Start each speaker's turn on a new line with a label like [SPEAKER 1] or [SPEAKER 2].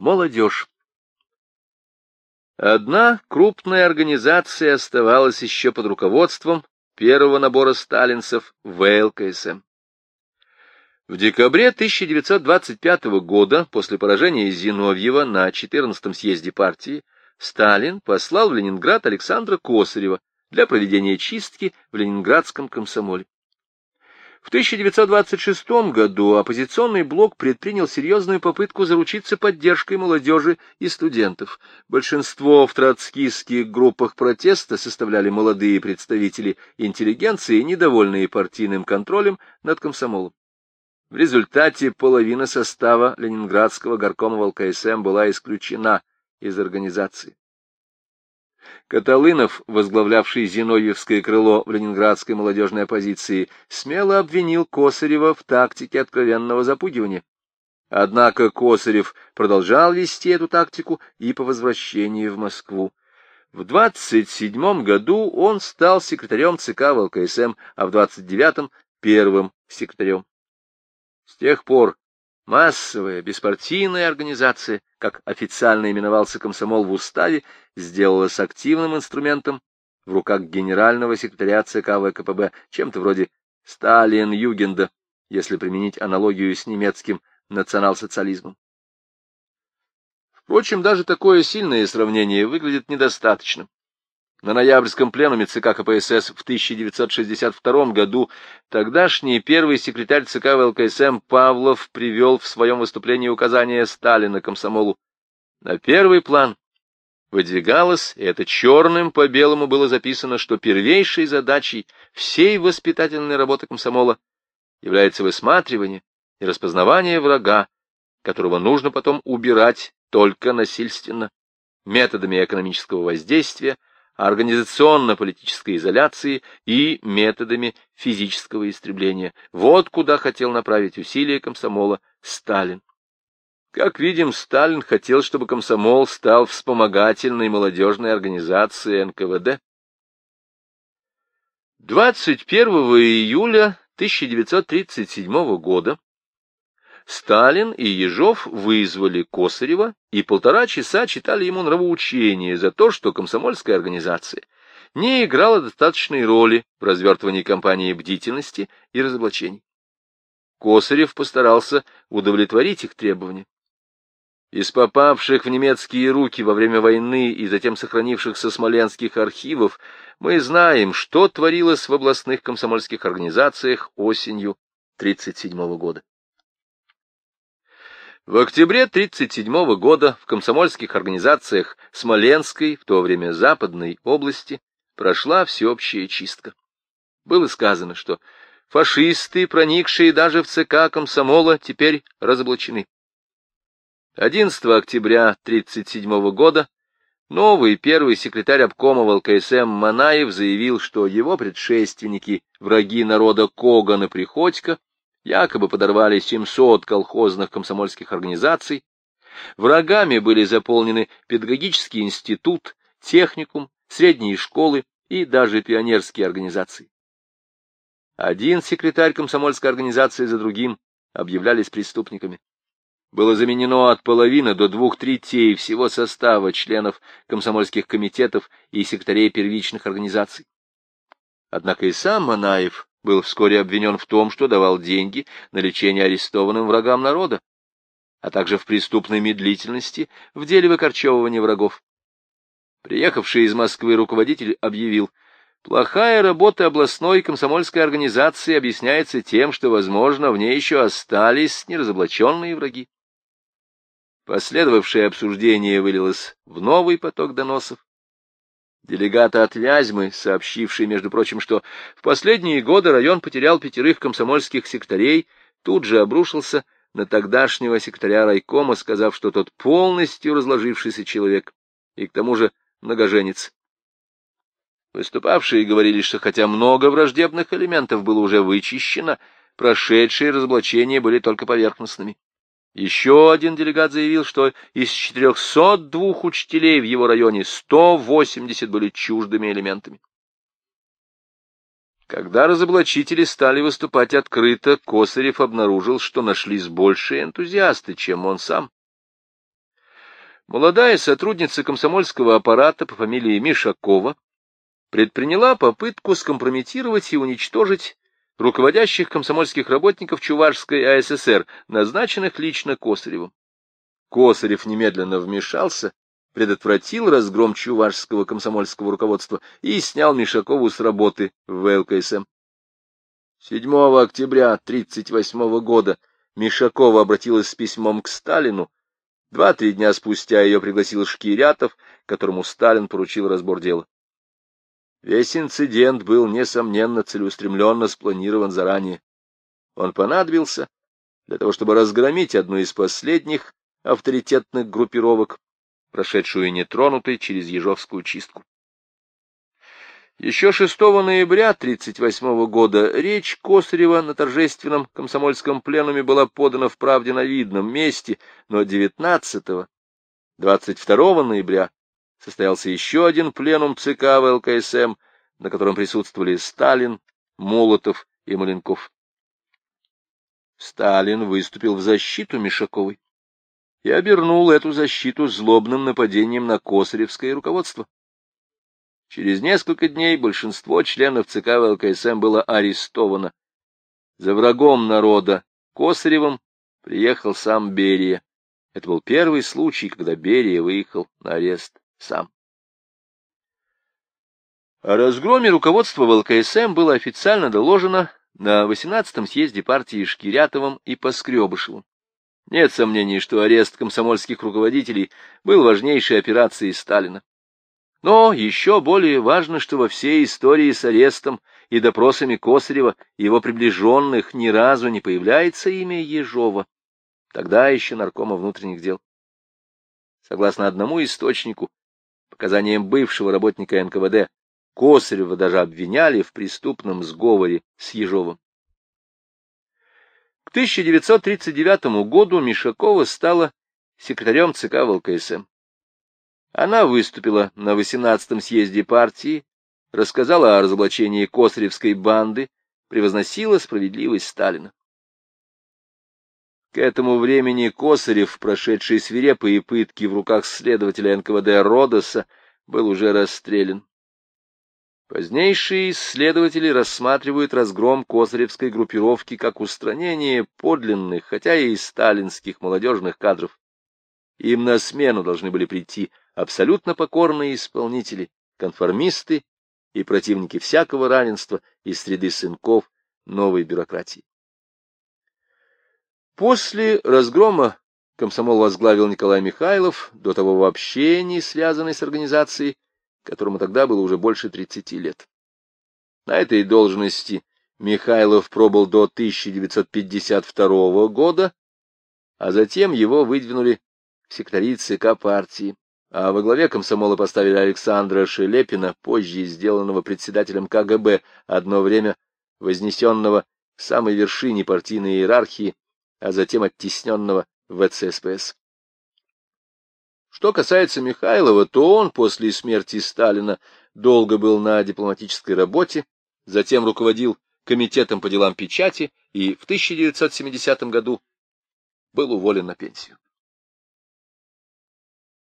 [SPEAKER 1] Молодежь. Одна крупная организация оставалась еще под руководством первого набора сталинцев в ЛКСМ. В декабре 1925 года, после поражения Зиновьева на 14-м съезде партии, Сталин послал в Ленинград Александра Косарева для проведения чистки в ленинградском комсомоле. В 1926 году оппозиционный блок предпринял серьезную попытку заручиться поддержкой молодежи и студентов. Большинство в троцкистских группах протеста составляли молодые представители интеллигенции, недовольные партийным контролем над комсомолом. В результате половина состава Ленинградского горкома ЛКСМ была исключена из организации. Каталынов, возглавлявший Зиновьевское крыло в ленинградской молодежной оппозиции, смело обвинил Косарева в тактике откровенного запугивания. Однако Косарев продолжал вести эту тактику и по возвращении в Москву. В 27 году он стал секретарем ЦК ВЛКСМ, а в 29-м — первым секретарем. С тех пор Массовая беспартийная организация, как официально именовался комсомол в уставе, сделалась активным инструментом в руках генерального секретаря ЦК ВКПБ, чем-то вроде Сталин-Югенда, если применить аналогию с немецким национал-социализмом. Впрочем, даже такое сильное сравнение выглядит недостаточным. На ноябрьском пленуме ЦК КПСС в 1962 году тогдашний первый секретарь ЦК ВЛКСМ Павлов привел в своем выступлении указание Сталина комсомолу. На первый план выдвигалось, и это черным по белому было записано, что первейшей задачей всей воспитательной работы комсомола является высматривание и распознавание врага, которого нужно потом убирать только насильственно, методами экономического воздействия, организационно-политической изоляции и методами физического истребления. Вот куда хотел направить усилия комсомола Сталин. Как видим, Сталин хотел, чтобы комсомол стал вспомогательной молодежной организацией НКВД. 21 июля 1937 года Сталин и Ежов вызвали Косарева и полтора часа читали ему нравоучение за то, что комсомольская организация не играла достаточной роли в развертывании кампании бдительности и разоблачений. Косарев постарался удовлетворить их требования. Из попавших в немецкие руки во время войны и затем сохранившихся смоленских архивов мы знаем, что творилось в областных комсомольских организациях осенью 1937 года. В октябре 1937 года в комсомольских организациях Смоленской, в то время Западной области, прошла всеобщая чистка. Было сказано, что фашисты, проникшие даже в ЦК комсомола, теперь разоблачены. 11 октября 1937 года новый первый секретарь обкома ВЛКСМ Манаев заявил, что его предшественники, враги народа Коган и Приходько, якобы подорвали 700 колхозных комсомольских организаций, врагами были заполнены педагогический институт, техникум, средние школы и даже пионерские организации. Один секретарь комсомольской организации за другим объявлялись преступниками. Было заменено от половины до двух третей всего состава членов комсомольских комитетов и секретарей первичных организаций. Однако и сам Манаев был вскоре обвинен в том, что давал деньги на лечение арестованным врагам народа, а также в преступной медлительности в деле выкорчевывания врагов. Приехавший из Москвы руководитель объявил, плохая работа областной комсомольской организации объясняется тем, что, возможно, в ней еще остались неразоблаченные враги. Последовавшее обсуждение вылилось в новый поток доносов, Делегата от Вязьмы, сообщивший, между прочим, что в последние годы район потерял пятерых комсомольских секторей, тут же обрушился на тогдашнего секретаря райкома, сказав, что тот полностью разложившийся человек и к тому же многоженец. Выступавшие говорили, что хотя много враждебных элементов было уже вычищено, прошедшие разоблачения были только поверхностными. Еще один делегат заявил, что из 402 учителей в его районе 180 были чуждыми элементами. Когда разоблачители стали выступать открыто, Косарев обнаружил, что нашлись большие энтузиасты, чем он сам. молодая сотрудница комсомольского аппарата по фамилии Мишакова предприняла попытку скомпрометировать и уничтожить руководящих комсомольских работников Чувашской АССР, назначенных лично Косаревым. Косарев немедленно вмешался, предотвратил разгром чувашского комсомольского руководства и снял Мишакову с работы в ВЛКСМ. 7 октября 1938 года Мишакова обратилась с письмом к Сталину. Два-три дня спустя ее пригласил Шкирятов, которому Сталин поручил разбор дела. Весь инцидент был, несомненно, целеустремленно спланирован заранее. Он понадобился для того, чтобы разгромить одну из последних авторитетных группировок, прошедшую нетронутой через Ежовскую чистку. Еще 6 ноября 1938 года речь Косарева на торжественном комсомольском пленуме была подана в правде на видном месте, но 19-22 ноября состоялся еще один пленум ЦК ВЛКСМ, на котором присутствовали Сталин, Молотов и Маленков. Сталин выступил в защиту Мишаковой и обернул эту защиту злобным нападением на косаревское руководство. Через несколько дней большинство членов ЦК ВЛКСМ было арестовано. За врагом народа Косаревым приехал сам Берия. Это был первый случай, когда Берия выехал на арест сам. О разгроме руководства ВЛКСМ было официально доложено на 18-м съезде партии Шкирятовым и Поскребышевым. Нет сомнений, что арест комсомольских руководителей был важнейшей операцией Сталина. Но еще более важно, что во всей истории с арестом и допросами Косарева и его приближенных ни разу не появляется имя Ежова, тогда еще наркома внутренних дел. Согласно одному источнику, показаниям бывшего работника НКВД, Косарева даже обвиняли в преступном сговоре с Ежовым. К 1939 году Мишакова стала секретарем ЦК ВЛКСМ. Она выступила на 18-м съезде партии, рассказала о разоблачении Косаревской банды, превозносила справедливость Сталина. К этому времени Косарев, прошедший свирепые пытки в руках следователя НКВД Родоса, был уже расстрелян. Позднейшие исследователи рассматривают разгром косаревской группировки как устранение подлинных, хотя и сталинских молодежных кадров. Им на смену должны были прийти абсолютно покорные исполнители, конформисты и противники всякого равенства из среды сынков новой бюрократии. После разгрома комсомол возглавил Николай Михайлов, до того вообще не связанный с организацией, которому тогда было уже больше 30 лет. На этой должности Михайлов пробыл до 1952 года, а затем его выдвинули в секретари ЦК партии а во главе комсомола поставили Александра Шелепина, позже сделанного председателем КГБ, одно время вознесенного к самой вершине партийной иерархии, а затем оттесненного в ВЦСПС. Что касается Михайлова, то он после смерти Сталина долго был на дипломатической работе, затем руководил комитетом по делам печати и в 1970 году был уволен на пенсию.